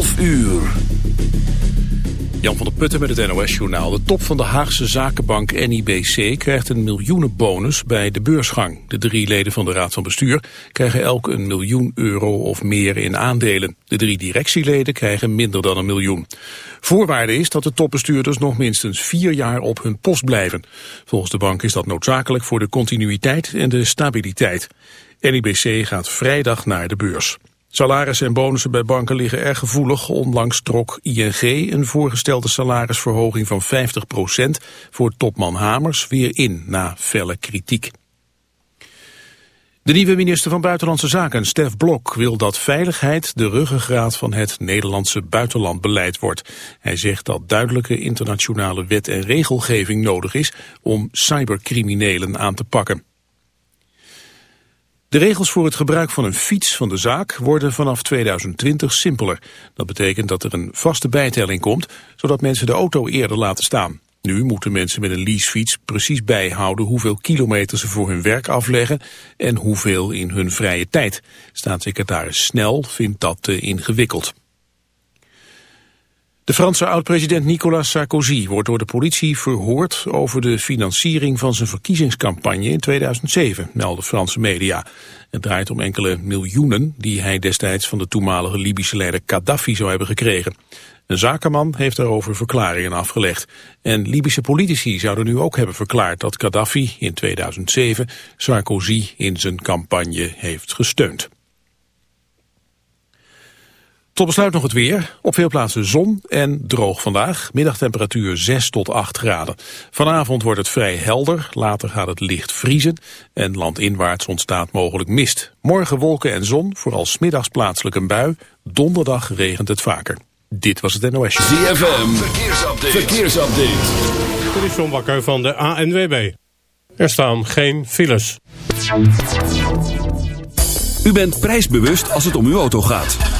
11 uur. Jan van der Putten met het NOS-journaal. De top van de Haagse zakenbank NIBC krijgt een miljoenenbonus bij de beursgang. De drie leden van de Raad van Bestuur krijgen elk een miljoen euro of meer in aandelen. De drie directieleden krijgen minder dan een miljoen. Voorwaarde is dat de topbestuurders nog minstens vier jaar op hun post blijven. Volgens de bank is dat noodzakelijk voor de continuïteit en de stabiliteit. NIBC gaat vrijdag naar de beurs. Salarissen en bonussen bij banken liggen erg gevoelig. Onlangs trok ING een voorgestelde salarisverhoging van 50% voor topman Hamers weer in na felle kritiek. De nieuwe minister van Buitenlandse Zaken, Stef Blok, wil dat veiligheid de ruggengraat van het Nederlandse buitenlandbeleid wordt. Hij zegt dat duidelijke internationale wet en regelgeving nodig is om cybercriminelen aan te pakken. De regels voor het gebruik van een fiets van de zaak worden vanaf 2020 simpeler. Dat betekent dat er een vaste bijtelling komt, zodat mensen de auto eerder laten staan. Nu moeten mensen met een leasefiets precies bijhouden hoeveel kilometer ze voor hun werk afleggen en hoeveel in hun vrije tijd. Staatssecretaris Snel vindt dat te ingewikkeld. De Franse oud-president Nicolas Sarkozy wordt door de politie verhoord over de financiering van zijn verkiezingscampagne in 2007, melden Franse media. Het draait om enkele miljoenen die hij destijds van de toenmalige Libische leider Gaddafi zou hebben gekregen. Een zakenman heeft daarover verklaringen afgelegd. En Libische politici zouden nu ook hebben verklaard dat Gaddafi in 2007 Sarkozy in zijn campagne heeft gesteund. Tot besluit nog het weer. Op veel plaatsen zon en droog vandaag. Middagtemperatuur 6 tot 8 graden. Vanavond wordt het vrij helder. Later gaat het licht vriezen. En landinwaarts ontstaat mogelijk mist. Morgen wolken en zon. Vooral smiddags plaatselijk een bui. Donderdag regent het vaker. Dit was het NOS. ZFM. Verkeersupdate. Verkeersupdate. Dit is John Bakker van de ANWB. Er staan geen files. U bent prijsbewust als het om uw auto gaat.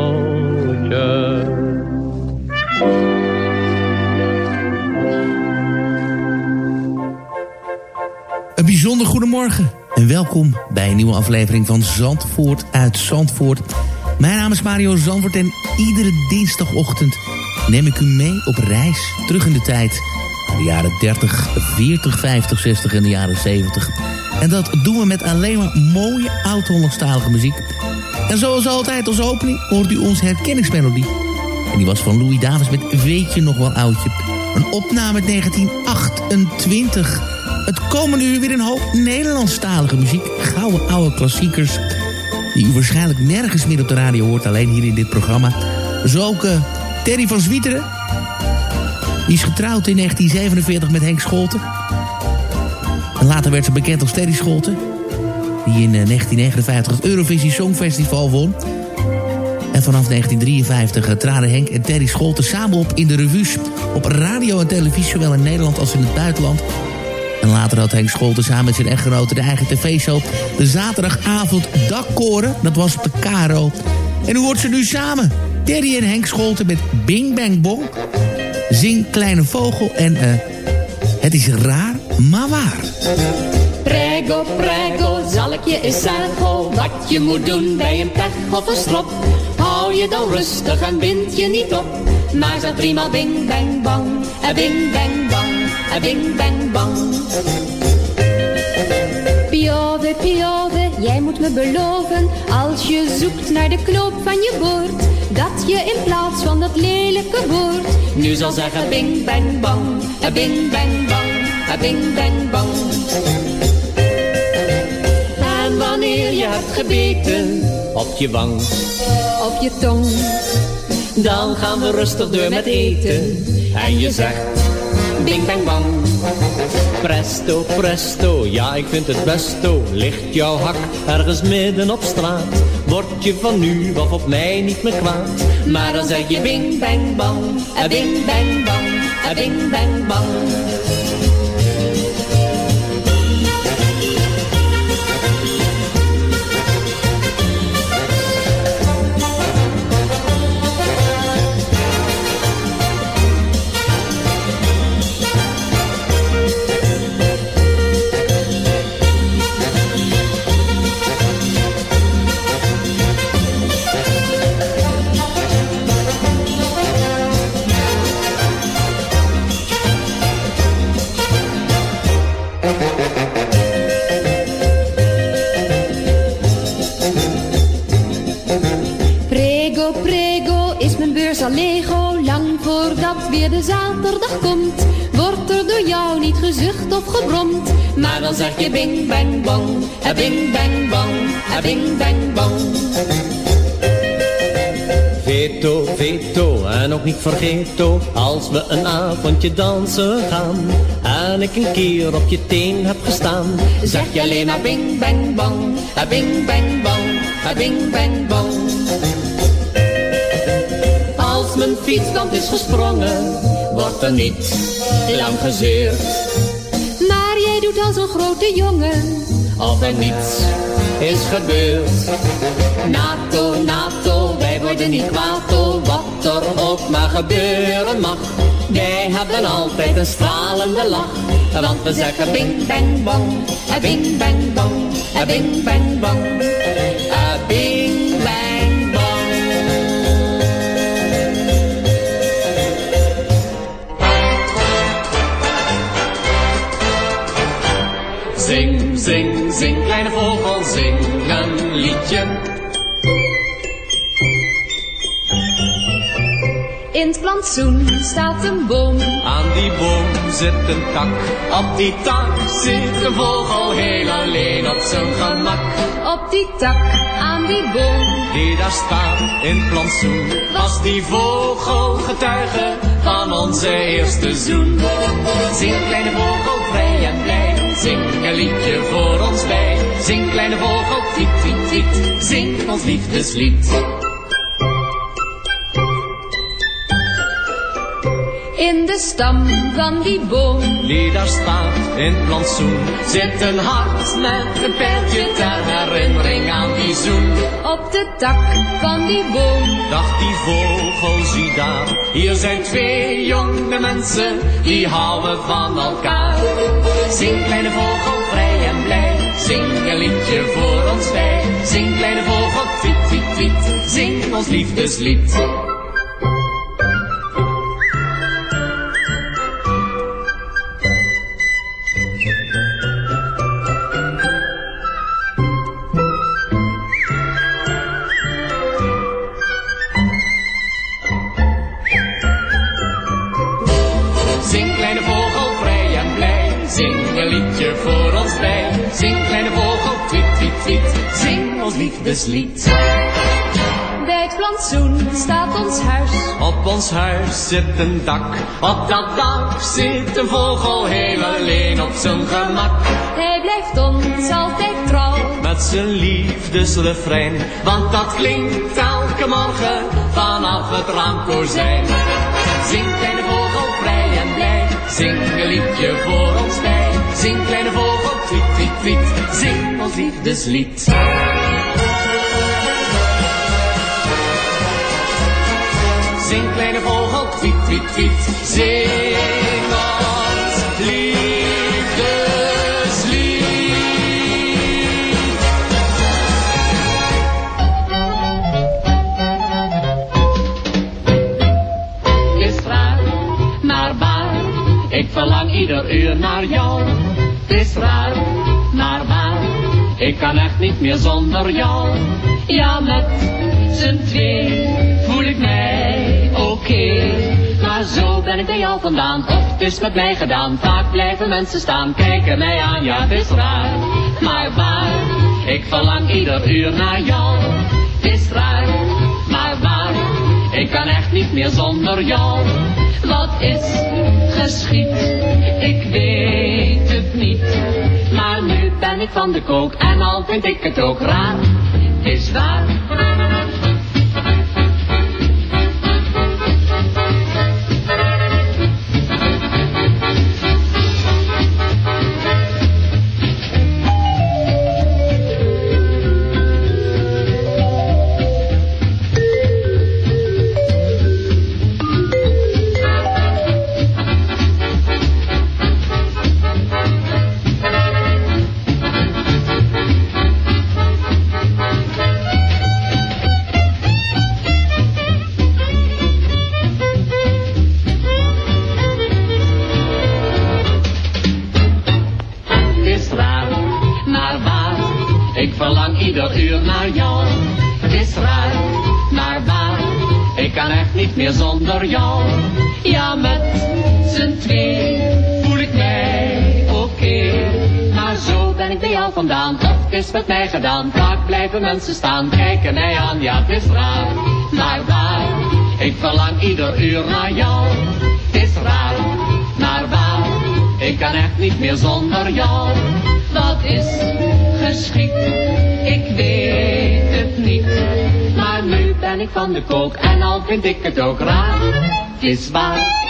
Bijzonder goedemorgen en welkom bij een nieuwe aflevering van Zandvoort uit Zandvoort. Mijn naam is Mario Zandvoort en iedere dinsdagochtend neem ik u mee op reis terug in de tijd. Naar de jaren 30, 40, 50, 60 en de jaren 70. En dat doen we met alleen maar mooie oud-Hollandstalige muziek. En zoals altijd als opening hoort u onze herkenningsmelodie. En die was van Louis Davis met Weet je nog wel oudje. Een opname uit 1928. Het komende uur weer een hoop Nederlandstalige muziek. Gouden oude klassiekers. Die u waarschijnlijk nergens meer op de radio hoort. Alleen hier in dit programma. Zo ook eh, Terry van Zwieteren. Die is getrouwd in 1947 met Henk Scholten. En later werd ze bekend als Terry Scholten. Die in eh, 1959 het Eurovisie Songfestival won. En vanaf 1953 eh, traden Henk en Terry Scholten samen op in de revues. Op radio en televisie, zowel in Nederland als in het buitenland. En later had Henk Scholten samen met zijn echtgenote de eigen tv-show... de zaterdagavond Dakkoren, dat was op de Caro. En hoe hoort ze nu samen? Terry en Henk Scholten met Bing Bang Bong. Zing Kleine Vogel en eh, Het is raar, maar waar. Prego, prego, zal ik je eens zeggen wat je moet doen bij een pech of een strop. Hou je dan rustig en bind je niet op, maar zeg prima bing bang bang, en bing bang bang, en bing bang bang. Piove, piove, jij moet me beloven, als je zoekt naar de knoop van je boord, dat je in plaats van dat lelijke woord, nu zal zeggen bing bang bang, en bing bang bang, en bing bang bang. En wanneer je hebt gebeten op je wang, op je tong, dan gaan we rustig door met eten. En je zegt, bing bang bang. Presto, presto, ja ik vind het besto. Ligt jouw hak ergens midden op straat. Word je van nu of op mij niet meer kwaad. Maar dan zeg je bing bang bang, a bing bang bang, a bing bang bang. Weer de zaterdag komt, wordt er door jou niet gezucht of gebromd. Maar dan zeg je bing bang bong, eh, bing bang bong, eh, bing bang bong. Veto, veto en ook niet vergeten als we een avondje dansen gaan en ik een keer op je teen heb gestaan, Zeg je alleen maar bing bang bong, eh, bing bang bong, eh, bing bang bong. Als mijn fietskant is gesprongen, wordt er niet lang gezeurd. Maar jij doet als een grote jongen, Of er niets is gebeurd. NATO, NATO, wij worden niet kwaad, oh, wat er ook maar gebeuren mag. Wij hebben altijd een stralende lach, want we zeggen bing bang bong, eh, bing bang bong, eh, bing bang bong, eh, bing bang bong. In het plantsoen staat een boom. Aan die boom zit een tak, op die tak zit een vogel heel alleen op zijn gemak. Op die tak, aan die boom, Die daar staat in plantsoen, was die vogel getuige van onze eerste zoen. Zing kleine vogel vrij en blij, zing een liedje voor ons bij. Zing kleine vogel, tweet, tweet, tweet, zing ons liefdeslied. In de stam van die boom. Die daar staat in het plantsoen, zit een hart met een pijltje ter herinnering aan die zoen. Op de tak van die boom, Dacht die vogel, zie daar, hier zijn twee jonge mensen, die houden van elkaar. Zing kleine vogel, vrij en blij, zing een liedje voor ons bij. Zing kleine vogel, tweet, tweet, tweet, zing ons liefdeslied. Liefdeslied. bij het plantsoen staat ons huis. Op ons huis zit een dak, op dat dak zit een vogel heel alleen op zijn gemak. Hij blijft ons altijd trouw. Met zijn liefdesrefrein, want dat klinkt elke morgen vanaf het raamkozijn. Zing kleine vogel, vrij en blij, zing een liedje voor ons bij. Zing kleine vogel, tweet, tweet, tweet, zing ons liefdeslied. Zing kleine vogel, tweet, tweet, tweet, zing ons liefdeslied. is raar, maar waar. Ik verlang ieder uur naar jou. Is raar, maar waar. Ik kan echt niet meer zonder jou. Ja, met z'n twee Maar zo ben ik bij jou vandaan, of het is met mij gedaan. Vaak blijven mensen staan, kijken mij aan. Ja, is raar, maar waar. Ik verlang ieder uur naar jou. Het is raar, maar waar. Ik kan echt niet meer zonder jou. Wat is geschied? Ik weet het niet. Maar nu ben ik van de kook en al vind ik het ook raar. Het is waar. Gedaan. Vaak blijven mensen staan, kijken mij aan, ja het is raar. Maar waar, ik verlang ieder uur naar jou. Het is raar, maar waar, ik kan echt niet meer zonder jou. Wat is geschikt, ik weet het niet. Maar nu ben ik van de kook en al vind ik het ook raar. Het is waar.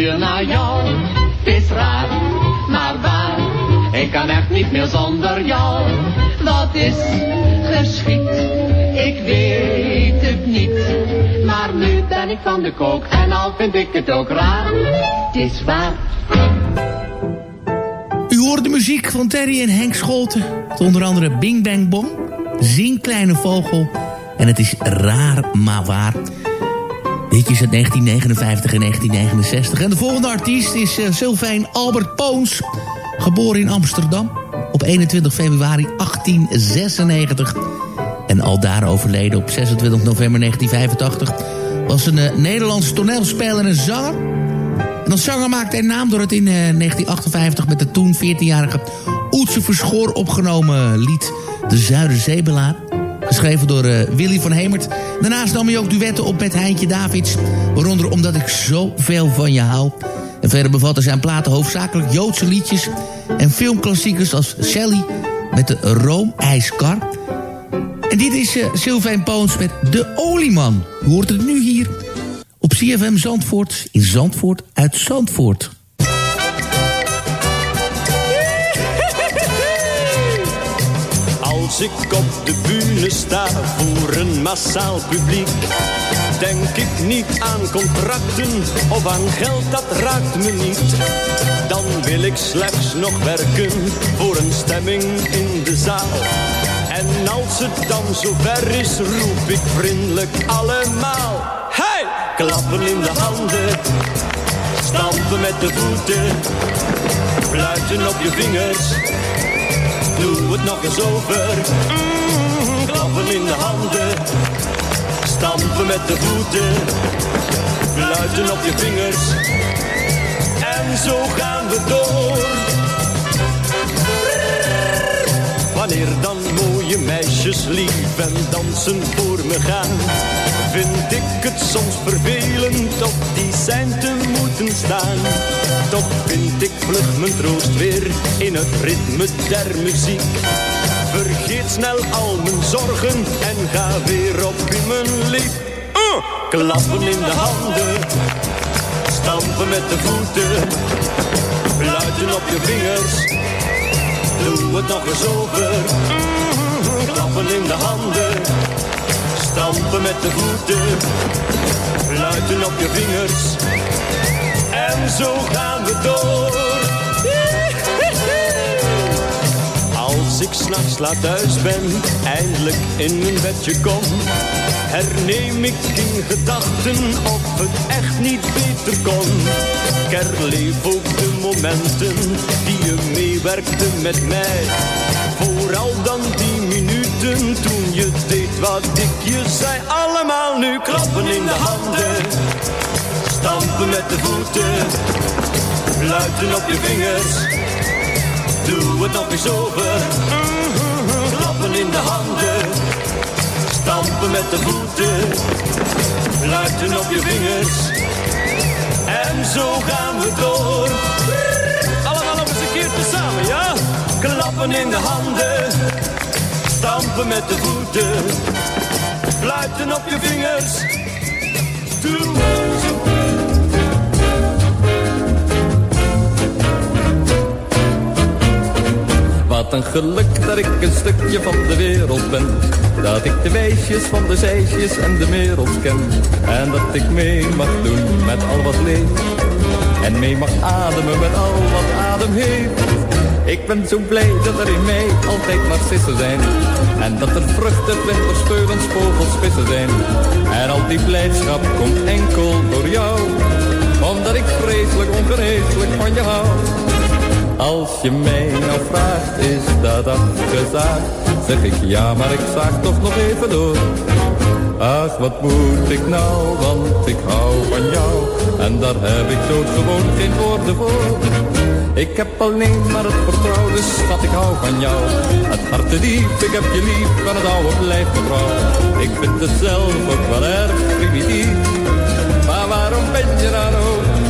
Uur naar jou. Het is raar, maar waar. Ik kan echt niet meer zonder jou. Wat is geschikt? Ik weet het niet. Maar nu ben ik van de kook en al vind ik het ook raar. Het is waar. U hoort de muziek van Terry en Henk Scholten. Onder andere Bing Bang Bong, Zing Kleine Vogel... en het is Raar Maar Waar. Liedjes uit 1959 en 1969. En de volgende artiest is uh, Sylvain Albert Poons. Geboren in Amsterdam op 21 februari 1896. En al daar overleden op 26 november 1985... was een uh, Nederlands toneelspeler en zanger... En als zanger maakte hij naam door het in eh, 1958 met de toen 14-jarige Oetse Verschoor opgenomen lied De Zuiderzeebelaar. Geschreven door eh, Willy van Hemert. Daarnaast nam hij ook duetten op met Heintje Davids. Waaronder Omdat ik zoveel van je hou. En verder bevatten zijn platen hoofdzakelijk Joodse liedjes... en filmklassiekers als Sally met de Roomijskar. En dit is uh, Sylvain Poons met De Olieman. Hoort het nu hier op CFM Zandvoort in Zandvoort uit Zandvoort. Als ik op de bühne sta voor een massaal publiek Denk ik niet aan contracten of aan geld, dat raakt me niet. Dan wil ik slechts nog werken voor een stemming in de zaal. En als het dan zover is, roep ik vriendelijk allemaal. Hey! Klappen in de handen, stampen met de voeten Fluiten op je vingers doe het nog eens over. Mm, klappen in de handen, stampen met de voeten, fluiten op je vingers. En zo gaan we door. Wanneer dan mooie meisjes lief en dansen voor me gaan, vind ik het soms vervelend op die zijn te moeten staan. Toch vind ik vlug mijn troost weer in het ritme der muziek. Vergeet snel al mijn zorgen en ga weer op in mijn lief. Uh! Klappen in de handen, stampen met de voeten, fluiten op je vingers. Doe het nog eens over, klappen in de handen, stampen met de voeten, fluiten op je vingers. En zo gaan we door. Als ik s'nachts laat thuis ben, eindelijk in mijn bedje kom, herneem ik in gedachten of het echt niet beter kon. Ik ook de momenten die je meewerkte met mij. Vooral dan die toen je deed wat ik je zei. Allemaal nu klappen in de handen stampen met de voeten, fluiten op je vingers. Doe het nog eens over, klappen in de handen, stampen met de voeten, fluiten op je vingers. En zo gaan we door. Allemaal nog eens een keer tezamen, ja? Klappen in de handen, stampen met de voeten, fluiten op je vingers. Doe Wat een geluk dat ik een stukje van de wereld ben. Dat ik de wijsjes van de zeisjes en de wereld ken. En dat ik mee mag doen met al wat leeft. En mee mag ademen met al wat adem heeft. Ik ben zo blij dat er in mij altijd narcissen zijn. En dat er vruchten, vlinders, speulens, vogels, vissen zijn. En al die blijdschap komt enkel door jou. Omdat ik vreselijk ongeneeslijk van je hou. Als je mij nou vraagt, is dat afgezaagd? Zeg ik ja, maar ik zaag toch nog even door. Ach, wat moet ik nou, want ik hou van jou. En daar heb ik zo gewoon geen woorden voor. Ik heb alleen maar het vertrouwen, dus schat, ik hou van jou. Het hart te diep, ik heb je lief, van het oude blijft mevrouw. Ik vind het zelf ook wel erg primitief. Maar waarom ben je ook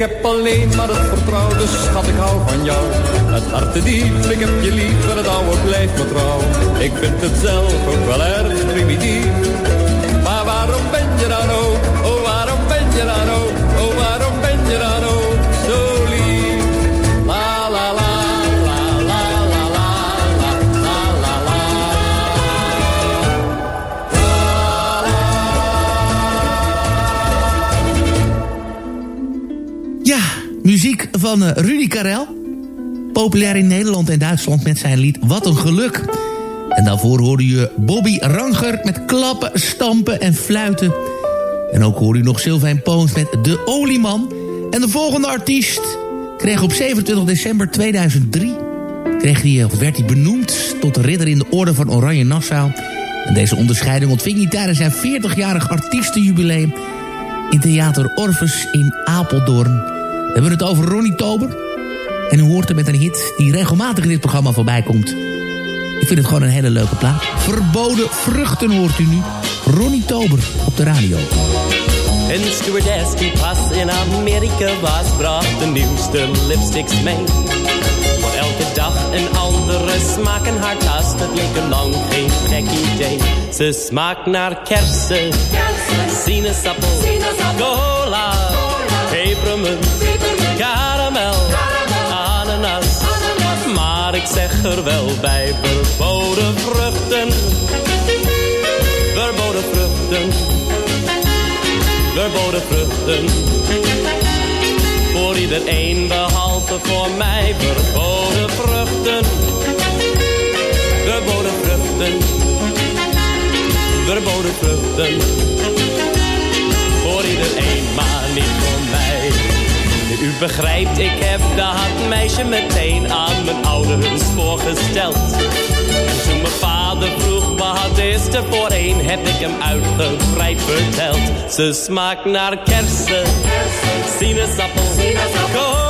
Heb alleen maar het vertrouwen, dus schat ik hou van jou. Het hart diep, ik heb je lief en het oude blijft me trouw. Ik vind het zelf ook wel erg primitief. Maar waarom ben je dan ook, van eh, Rudy Karel. Populair in Nederland en Duitsland met zijn lied Wat een geluk. En daarvoor hoorde je Bobby Ranger met klappen, stampen en fluiten. En ook hoorde u nog Sylvain Poons met De Olieman. En de volgende artiest kreeg op 27 december 2003... Kreeg hij, of werd hij benoemd tot de ridder in de orde van Oranje Nassau. En deze onderscheiding ontving hij tijdens zijn 40-jarig artiestenjubileum in Theater Orpheus in Apeldoorn. We hebben het over Ronnie Tober. En u hoort hem met een hit die regelmatig in dit programma voorbij komt. Ik vind het gewoon een hele leuke plaat. Verboden vruchten hoort u nu. Ronnie Tober op de radio. Een stewardess die pas in Amerika was, bracht de nieuwste lipsticks mee. Voor elke dag een andere smaak in haar tas, dat leek er lang geen gek idee. Ze smaakt naar kersen, sinaasappel, cola, pepermunt, zeg er wel bij, verboden vruchten, verboden vruchten verboden vruchten. Voor iedereen behalve voor mij verboden vruchten. Verboden vruchten. Verboden vruchten. Voor iedereen, maar niet voor mij. Begrijpt, ik heb dat meisje meteen aan mijn ouders voorgesteld. En toen mijn vader vroeg wat is er voor een, heb ik hem uitgebreid verteld. Ze smaakt naar kersen, sinaasappel, cola,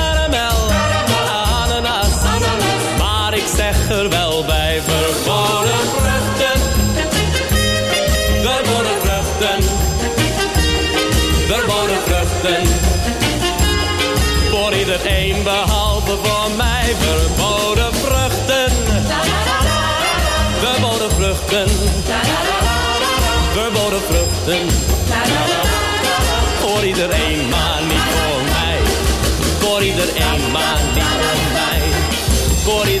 Voor iedereen, maar niet voor mij. Voor iedereen, maar niet voor mij. Voor iedereen,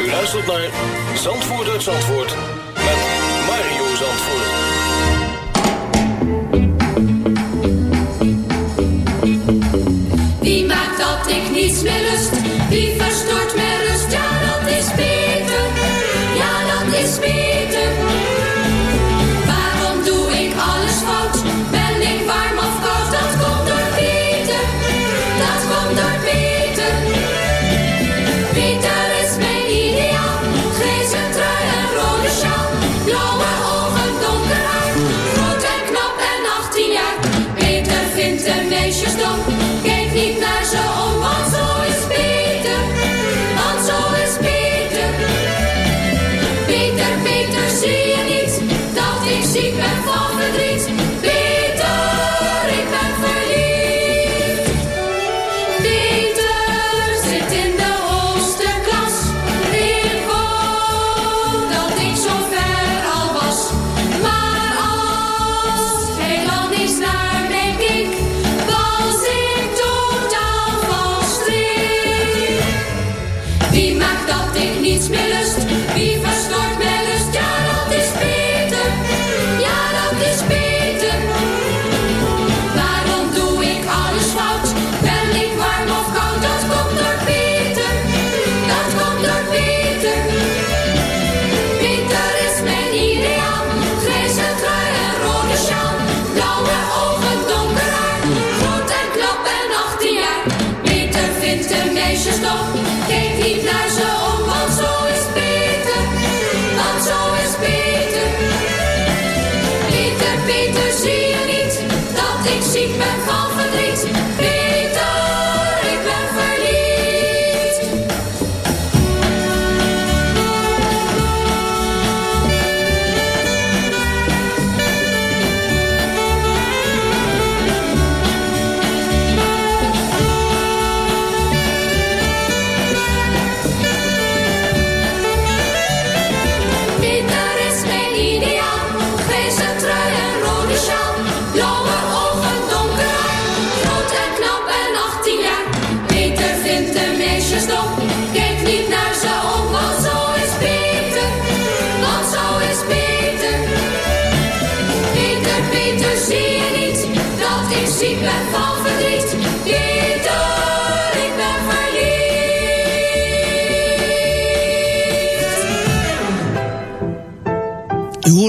U luistert naar Zandvoort uit Zandvoort met Mario Zandvoort. Wie maakt dat ik niets meer lust? Wie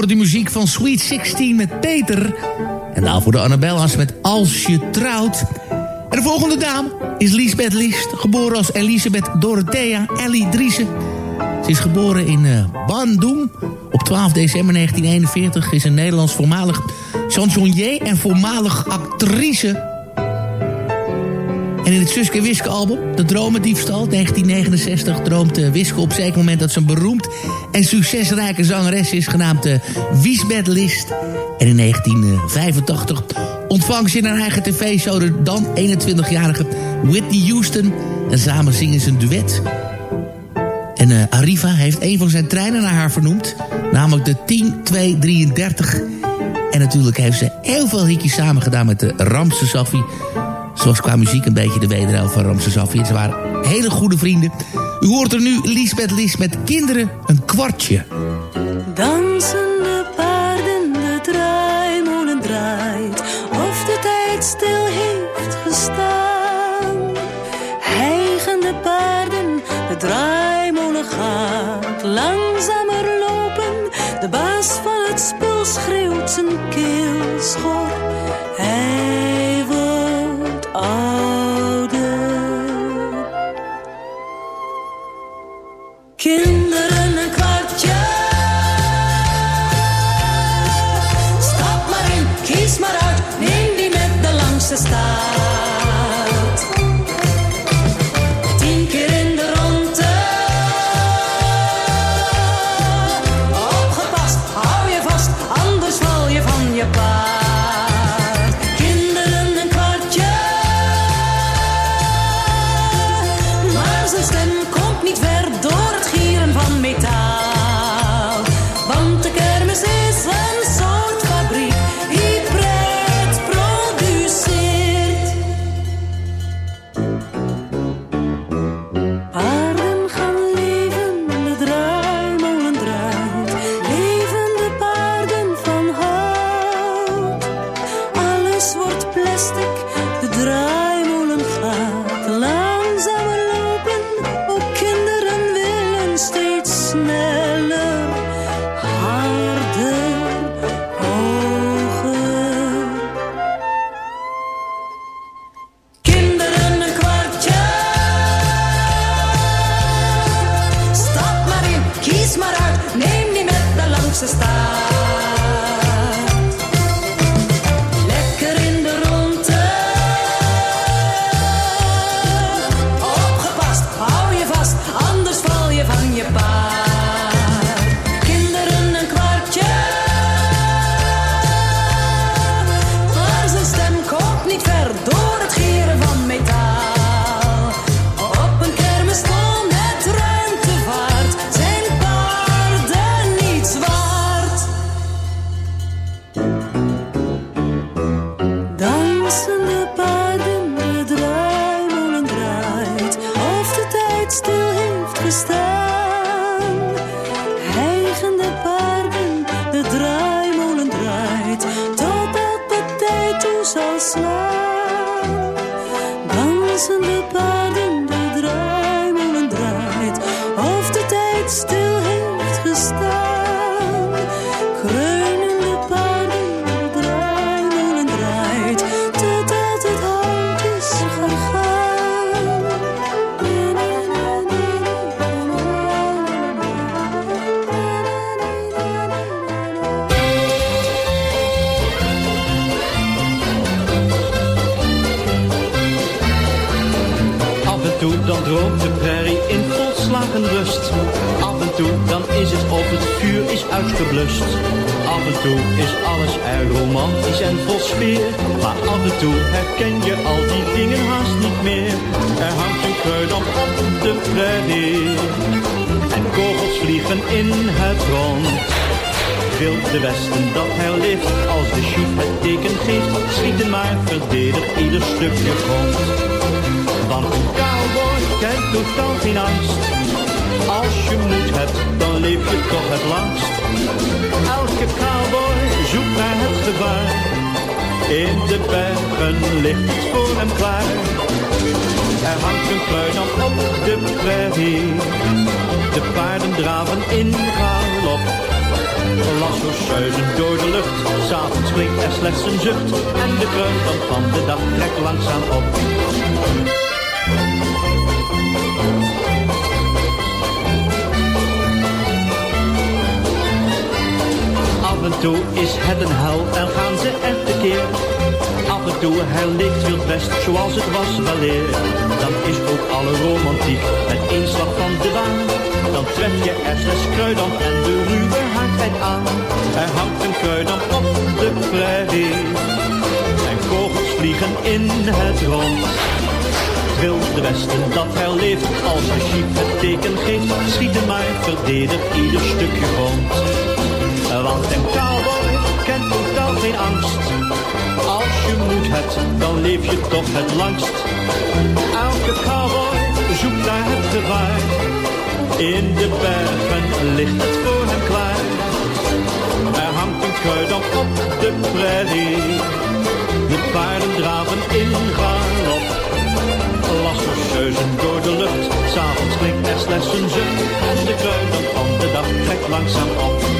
Hoorde de muziek van Sweet 16 met Peter. En daarvoor de Annabellas met Als je trouwt. En de volgende dame is Lisbeth List. Geboren als Elisabeth Dorothea Ellie Driessen. Ze is geboren in uh, Bandung op 12 december 1941. Is een Nederlands voormalig chansonnier en voormalig actrice. En in het Suske Wiske album, De Dromendiefstal, 1969... droomt uh, Wiske op zeker moment dat ze een beroemd en succesrijke zangeres is... genaamd uh, Wiesbeth List. En in 1985 ontvangt ze in haar eigen tv-show... de dan 21-jarige Whitney Houston. En samen zingen ze een duet... En uh, Arriva heeft een van zijn treinen naar haar vernoemd. Namelijk de 10233. En natuurlijk heeft ze heel veel hitjes samen gedaan met de Ramse Safi. Zoals qua muziek een beetje de wederhelft van Ramse Safi. En ze waren hele goede vrienden. U hoort er nu Lisbeth Lis met kinderen een kwartje. Dansende paarden, de draaimolen draait. Of de tijd stil heeft gestaan. Hijgende paarden, de draaimolen gaat. Langzamer lopen, de baas van het spul schreeuwt zijn keel schor. Prairie. De paarden draven in galop. Lasso's suizen door de lucht. S'avonds klinkt er slechts een zucht. En de kruidamp van de dag trekt langzaam op. Af en toe is het een hel en gaan ze er tekeer. Af en toe herleeft wild best zoals het was weleer. Dan is ook alle romantiek met één slag van de baan. Tref je er zes kruidamp en de ruwe haardheid aan. Er hangt een kruidamp op de prairie. En kogels vliegen in het rond. Het wilde westen dat herleeft als de chic het teken geeft. Schieten maar, verdedig ieder stukje grond. Want een cowboy kent totaal geen angst. Als je moed hebt, dan leef je toch het langst. Elke cowboy zoekt naar het gevaar. In de bergen ligt het voor hem klaar. Er hangt een kruidamp op de prairie. De paarden draven in galop. Lassers zeuzen door de lucht. S'avonds klinkt er slechts een zucht. En de kruidamp van de dag trekt langzaam op.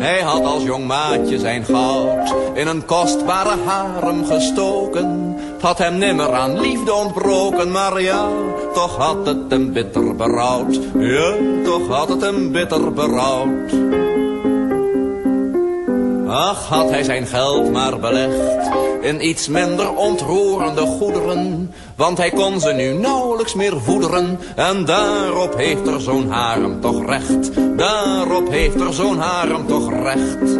Hij had als jong maatje zijn goud in een kostbare harem gestoken. Had hem nimmer aan liefde ontbroken, maar ja, toch had het hem bitter berouwd. Ja, toch had het hem bitter berouwd. Ach, had hij zijn geld maar belegd in iets minder ontroerende goederen. Want hij kon ze nu nauwelijks meer voederen. En daarop heeft er zo'n harem toch recht. Daarop heeft er zo'n harem toch recht.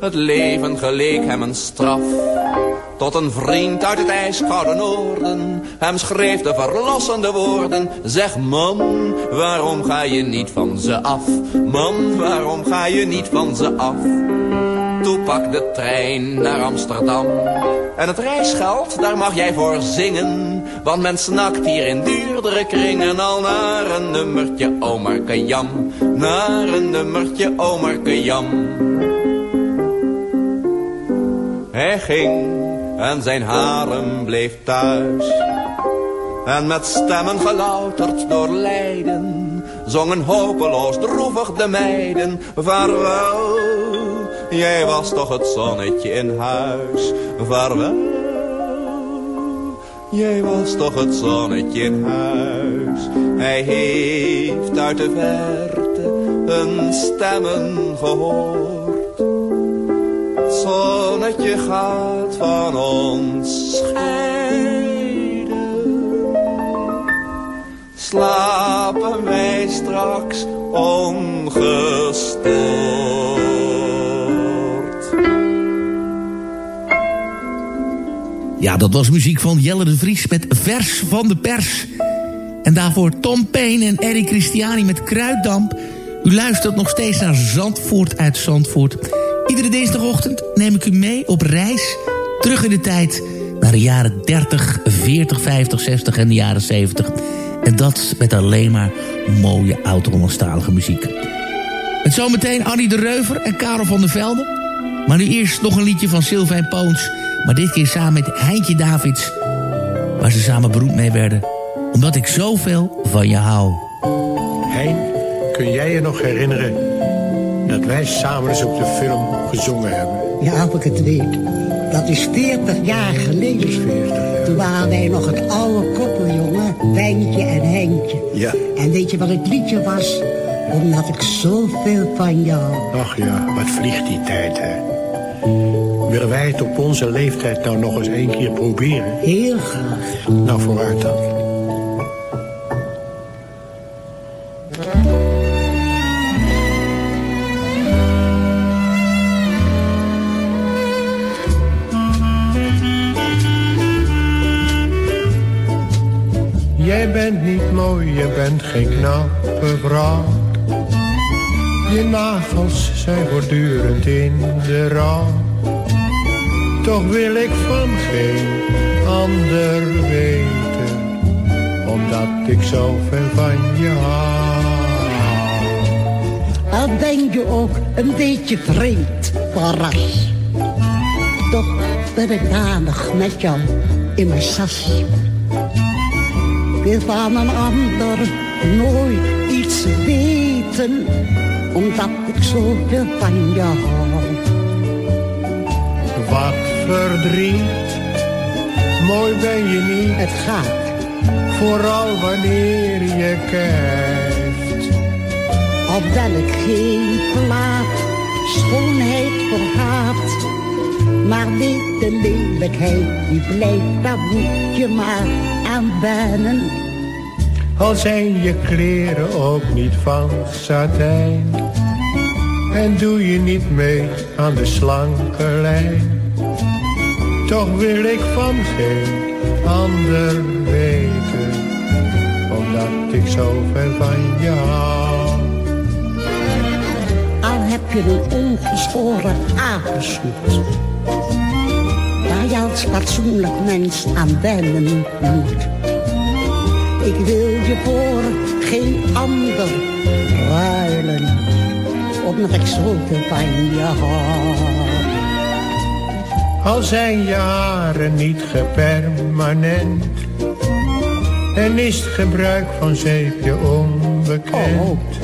Het leven geleek hem een straf. Tot een vriend uit het ijskoude noorden hem schreef de verlossende woorden. Zeg man, waarom ga je niet van ze af? Man, waarom ga je niet van ze af? Toe pak de trein naar Amsterdam. En het reisgeld, daar mag jij voor zingen. Want men snakt hier in duurdere kringen al naar een nummertje Omarke Jam. Naar een nummertje Omarke Jam. Hij ging en zijn harem bleef thuis. En met stemmen gelouterd door lijden, zongen hopeloos droevig de meiden. Vaarwel, jij was toch het zonnetje in huis. Vaarwel, jij was toch het zonnetje in huis. Hij heeft uit de verte hun stemmen gehoord. Het zonnetje gaat van ons scheiden. Slapen wij straks ongestoord. Dat was muziek van Jelle de Vries met Vers van de Pers. En daarvoor Tom Payne en Eric Christiani met Kruiddamp. U luistert nog steeds naar Zandvoort uit Zandvoort. Iedere dinsdagochtend neem ik u mee op reis. Terug in de tijd naar de jaren 30, 40, 50, 60 en de jaren 70. En dat met alleen maar mooie oud-Hollandstalige muziek. Met zometeen Annie de Reuver en Karel van der Velde. Maar nu eerst nog een liedje van Sylvain Poons. Maar dit keer samen met Heintje Davids. Waar ze samen beroemd mee werden. Omdat ik zoveel van je hou. Hein, kun jij je nog herinneren dat wij samen eens op de film gezongen hebben? Ja, of ik het weet. Dat is 40 jaar geleden. 40 Toen waren wij nog het oude koppeljongen, Wijntje en Heintje. Ja. En weet je wat het liedje was? Omdat ik zoveel van jou. Ach ja, wat vliegt die tijd, hè? Willen wij het op onze leeftijd nou nog eens één keer proberen? Heel graag. Nou, vooruit dan. Jij bent niet mooi, je bent geen knappe vrouw. Nagels zijn voortdurend in de rouw. Toch wil ik van geen ander weten, omdat ik zo veel van je hou. Al ben je ook een beetje vreemd van ras. Toch ben ik danig met jou in mijn sas. Wil van een ander nooit iets weten, omdat ik zoveel van je hou. Wat verdriet, mooi ben je niet. Het gaat. Vooral wanneer je kijkt. Al ik geen plaat, schoonheid verhaat. Maar weet de lelijkheid die blijft, daar moet je maar aan wennen. Al zijn je kleren ook niet van satijn. En doe je niet mee aan de slanke lijn. Toch wil ik van geen ander weten. Omdat ik zo ver van je hou. Al heb je een ongeschoren apensoet. Waar je als fatsoenlijk mens aan wennen moet. Ik wil je voor geen ander ruilen. Omdat ik zoveel van je. Al zijn je haren niet gepermanent. En is het gebruik van zeepje onbekend.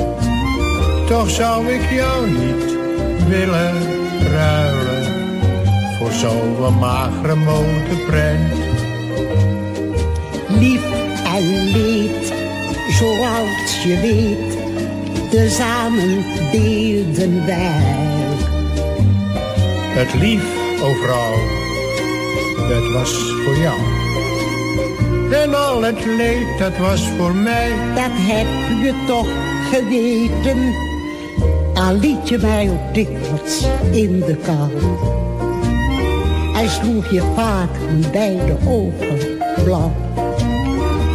Toch zou ik jou niet willen ruilen. Voor zo'n magere motorprent. En leed, zoals je weet, tezamen deelden wij. Het lief overal, dat was voor jou. En al het leed, dat was voor mij. Dat heb je toch geweten, al liet je mij ook dikwijls in de kou. Hij sloeg je vaak met beide ogen blauw.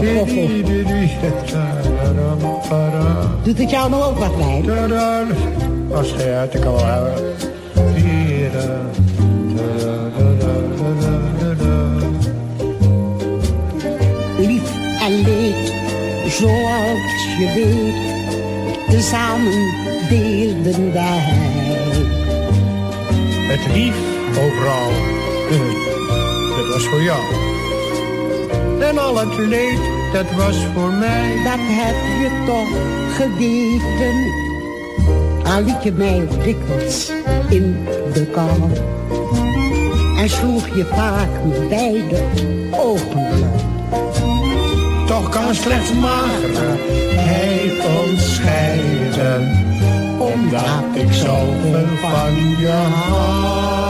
Koffel. Doet het jou nou ook wat? Tada. Als je uit, kan wel tadadadadadada. lief en leed, zoals je weet, tezamen deelden wij. Het lief overal, was voor jou. En al het leed, dat was voor mij. Dat heb je toch geweten, al liet je mij dikwijls in de kou. En sloeg je vaak met beide ogen. Toch kan slechts magere hij ons scheiden, omdat ik zoveel van je hou.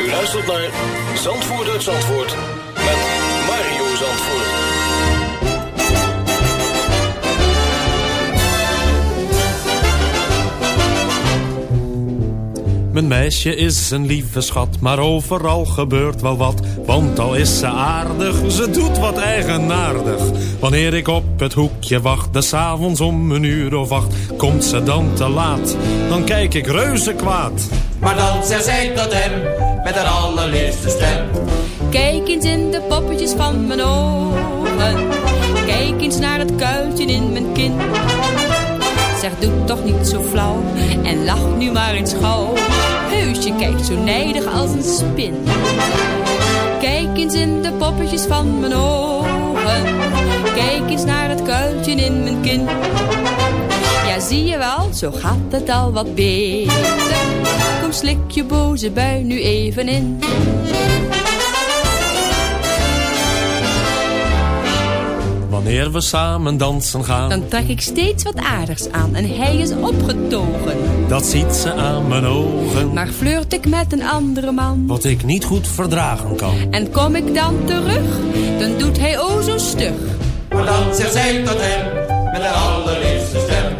U luistert naar Zandvoort uit Zandvoort met Mario Zandvoort. Mijn meisje is een lieve schat, maar overal gebeurt wel wat. Want al is ze aardig, ze doet wat eigenaardig. Wanneer ik op het hoekje wacht, des avonds om een uur of acht, komt ze dan te laat. Dan kijk ik reuze kwaad. Maar dan zegt zij tot hem, met haar allerliefste stem. Kijk eens in de poppetjes van mijn ogen. Kijk eens naar het kuiltje in mijn kin. Zeg, doe toch niet zo flauw en lach nu maar eens gauw. Heus, je kijkt zo nijdig als een spin. Kijk eens in de poppetjes van mijn ogen. Kijk eens naar het kuiltje in mijn kin. Zie je wel, zo gaat het al wat beter. Kom, slik je boze bui nu even in. Wanneer we samen dansen gaan, Dan trek ik steeds wat aardigs aan en hij is opgetogen. dat ziet ze aan mijn ogen. Maar flirt ik met een andere man Wat ik niet goed verdragen kan. en kom ik dan terug, dan doet hij o zo stug. Maar dan zegt zij tot hem, met haar allerliefste stem.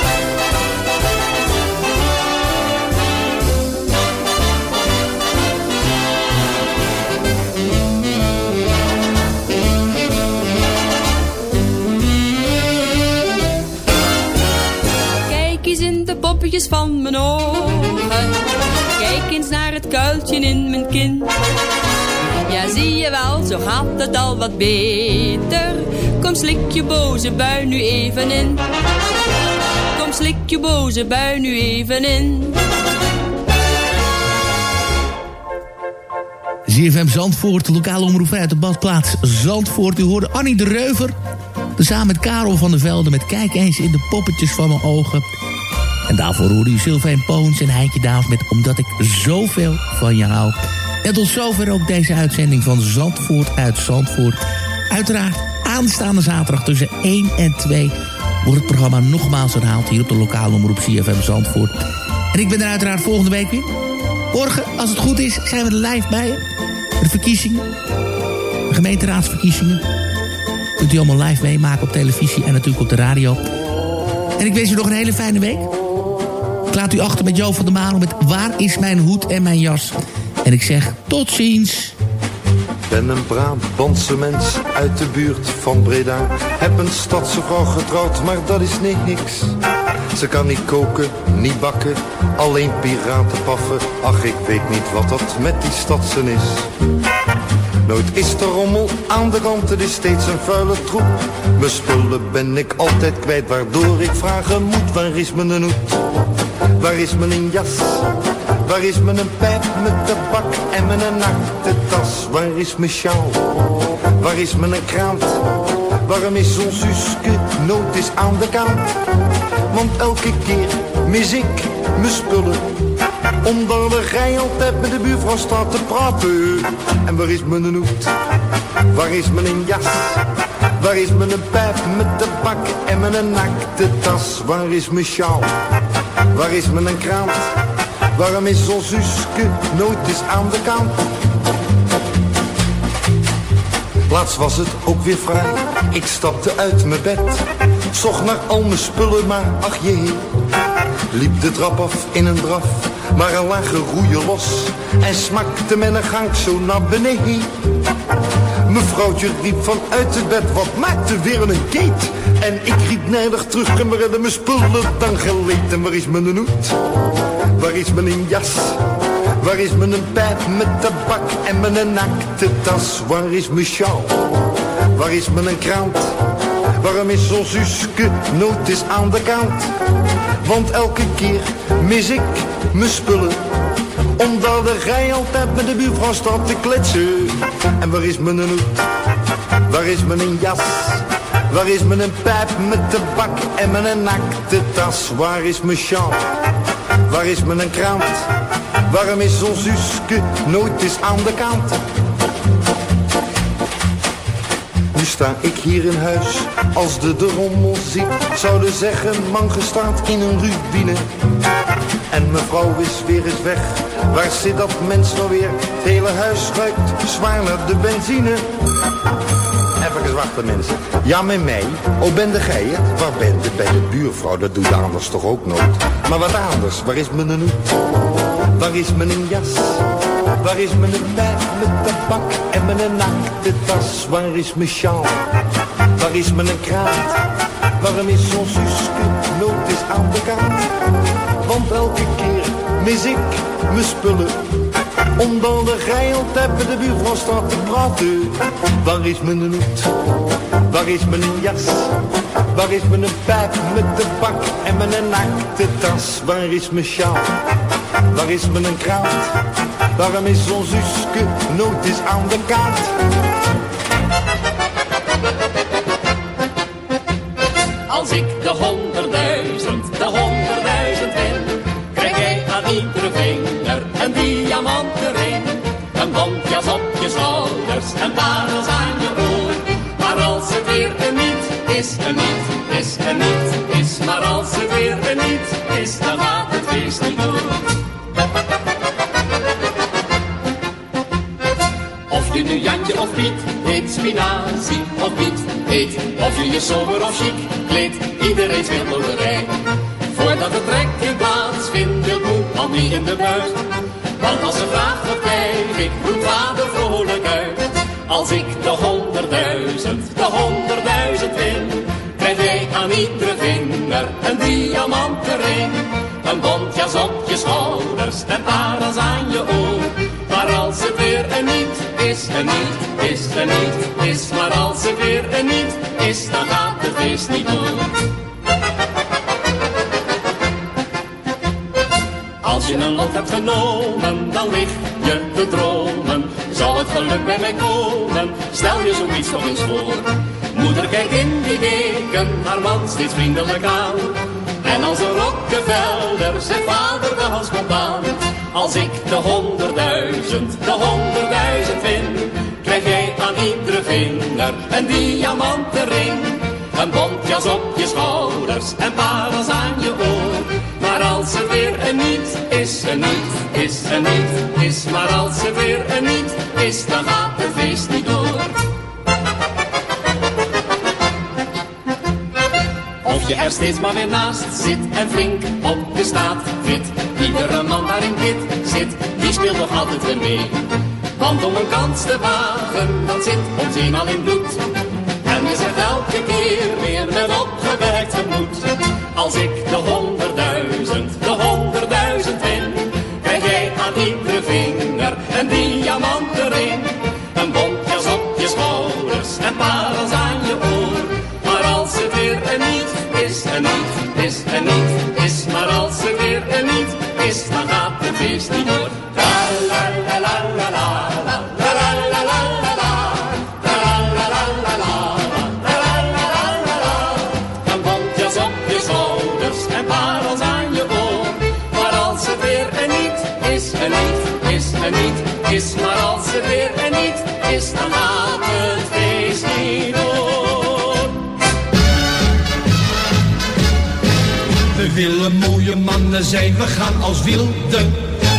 Van mijn ogen. Kijk eens naar het kuiltje in mijn kin. Ja, zie je wel, zo gaat het al wat beter. Kom, slik je boze bui nu even in. Kom, slik je boze bui nu even in. ZFM Zandvoort, lokale omroep uit de badplaats Zandvoort. U hoorde Annie de Reuver. Samen met Karel van der Velde met Kijk eens in de poppetjes van mijn ogen. En daarvoor hoorde u Sylvain Poons en Heintje Daaf met Omdat ik zoveel van je hou. En tot zover ook deze uitzending van Zandvoort uit Zandvoort. Uiteraard aanstaande zaterdag tussen 1 en 2 wordt het programma nogmaals herhaald hier op de lokale omroep CFM Zandvoort. En ik ben er uiteraard volgende week weer. Morgen, als het goed is, zijn we live bij de verkiezingen. De gemeenteraadsverkiezingen. Kunt u allemaal live meemaken op televisie en natuurlijk op de radio. En ik wens u nog een hele fijne week. Ik laat u achter met Jo van der Maan met Waar is mijn hoed en mijn jas? En ik zeg tot ziens. ben een Brabantse mens uit de buurt van Breda. Heb een stadse vrouw getrouwd, maar dat is niks. Ze kan niet koken, niet bakken, alleen piraten paffen. Ach, ik weet niet wat dat met die stadsen is. Nooit is er rommel aan de kant, het is steeds een vuile troep. Mijn spullen ben ik altijd kwijt, waardoor ik vragen moet. Waar is mijn hoed? Waar is mijn jas? Waar is mijn pijp met tabak en mijn tas? Waar is mijn sjaal? Waar is mijn krant? Waarom is ons Suske nood is aan de kant? Want elke keer mis ik mijn spullen Omdat de gij altijd met de buurvrouw staat te praten. En waar is mijn hoed? Waar is mijn jas? Waar is mijn pijp met de bak en mijn nakte tas? Waar is mijn sjaal? Waar is mijn krant? Waarom is ons Suske nooit eens aan de kant? Laatst was het ook weer vrij. Ik stapte uit mijn bed. Zocht naar al mijn spullen, maar ach jee. Liep de trap af in een draf. Maar een lage roeien los. En smakte met een gang zo naar beneden. Mevrouwtje riep vanuit het bed, wat maakte weer een gate? En ik riep nijdig terug en redden mijn spullen dan geleed. En waar is mijn hoed? Waar is mijn jas? Waar is mijn pijp met tabak en mijn nakte tas? Waar is mijn sjaal? Waar is mijn krant? Waarom is ons Suske nooit eens aan de kant? Want elke keer mis ik mijn spullen omdat de rij altijd met de buurvrouw staat te kletsen. En waar is mijn hoed? Waar is mijn jas? Waar is mijn pijp met tabak en mijn nakte tas? Waar is mijn sjaal? Waar is mijn krant? Waarom is ons Suske nooit eens aan de kant? Nu sta ik hier in huis, als de de rommel ziet, zouden zeggen, man gestaat in een rubine. En mevrouw is weer eens weg, waar zit dat mens nou weer? Het hele huis ruikt zwaar naar de benzine. Even wachten mensen. Ja, met mij. Oh, ben de gij? Waar ben je? Bij de buurvrouw, dat doet anders toch ook nooit. Maar wat anders, waar is mijn hoed? Waar is mijn jas? Waar is mijn pijp met tabak en mijn nakte tas? Waar is mijn sjaal? Waar is mijn kraant? Waarom is zo'n Suske nooit eens aan de kant? Want elke keer mis ik mijn spullen. Omdat de altijd bij de buurvrouw staat te praten. Waar is mijn hoed? Waar is mijn jas? Waar is mijn pijp met de bak en mijn nakte tas? Waar is mijn sjaal? Waar is mijn kraant? Waarom is zo'n Suske nooit eens aan de kaart? Honderdduizend, de honderdduizend win, krijg jij aan iedere vinger een diamanten ring. Een bontjas op je schouders en parels aan je oor. Maar als het weer een niet is, een niet is, een niet is. Maar als het weer een niet is, dan gaat het feest niet door. Of je nu Jantje of Piet heet, spinazie of Piet Of je je sober of chic kleedt, iedereen speelt loterij. Voordat het trekken plaatsvindt, wil moe al niet in de buurt. Want als ze vraagt wat krijg ik, roept vader vrolijk uit. Als ik de honderdduizend, de honderdduizend win, krijg jij aan iedere vinger een diamanten ring. Een bontjas op je schouders en parels aan je oor. Maar als het weer een niet is, een niet is, een niet is. Maar als het weer een niet is, dan gaat het feest niet door. Als je een lot hebt genomen, dan lig je te dromen. Zal het geluk bij mij komen? Stel je zoiets nog eens voor. Moeder kijkt in die weken haar man steeds vriendelijk aan. En als een Rockefeller zegt vader de komt aan. Als ik de honderdduizend, de honderdduizend win, krijg jij aan iedere vinger een diamanten ring. Een bontjas op je schouders en parels aan je oor. Maar als het weer een niet is, een niet is, een niet is. Maar als het weer een niet is, dan gaat het feest niet door. Of je er steeds maar weer naast zit en flink op de staat fit. Iedere man waarin dit zit, die speelt nog altijd weer mee. Want om een kans te wagen, dat zit ons eenmaal in bloed. En je zegt elke keer weer met opgewerkt gemoed. Als ik de honderdduizend, is die moord. Dan bondjes op je schouders en parels aan je oor. Maar als het weer en niet is en niet, is en niet, is. Maar als het weer en niet is, dan gaat het feest niet door. We willen mooie mannen zijn, we gaan als wilde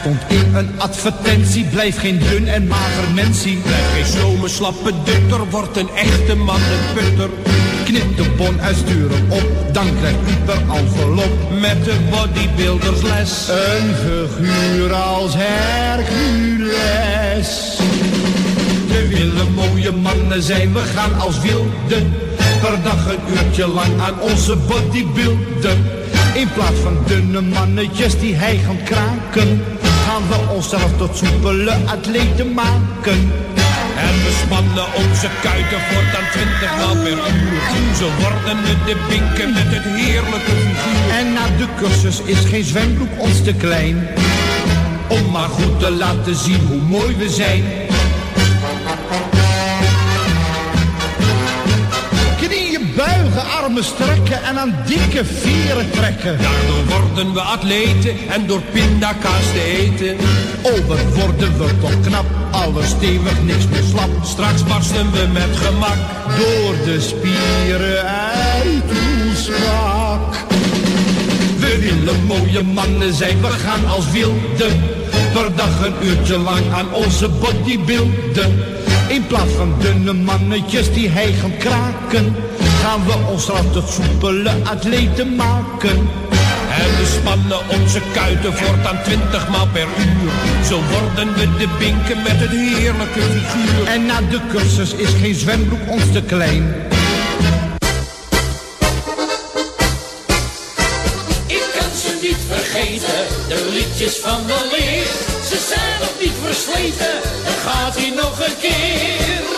Stond in een advertentie, blijf geen dun en mager mensie. Blijf geen slome slappe dutter, wordt een echte man een putter. Knip de bon uitsturen op, dan krijgt u per envelop met de bodybuildersles. Een figuur als Hercules. We willen mooie mannen zijn, we gaan als wilden. Per dag een uurtje lang aan onze bodybuilden. In plaats van dunne mannetjes die hij gaan kraken, gaan onszelf tot soepele atleten maken. En we spannen onze kuiten voortaan 20 maal per uur. Zo worden we de binken met het heerlijke figuur. En na de cursus is geen zwembroek ons te klein. Om maar goed te laten zien hoe mooi we zijn. Buigen, armen strekken en aan dikke vieren trekken. Daardoor worden we atleten en door pindakaas te eten. Wat worden we toch knap, alles stevig, niks meer slap. Straks barsten we met gemak door de spieren uit ons. We willen mooie mannen zijn, we gaan als wilden. Per dag een uurtje lang aan onze bodybuilden. In plaats van dunne mannetjes die hij gaan kraken, gaan we ons af tot soepele atleten maken. En we spannen onze kuiten voortaan 20 maal per uur. Zo worden we de binken met het heerlijke figuur. En na de cursus is geen zwembroek ons te klein. Ik kan ze niet vergeten, de liedjes van de leer. Ze zijn nog niet versleten, dan gaat hij nog een keer.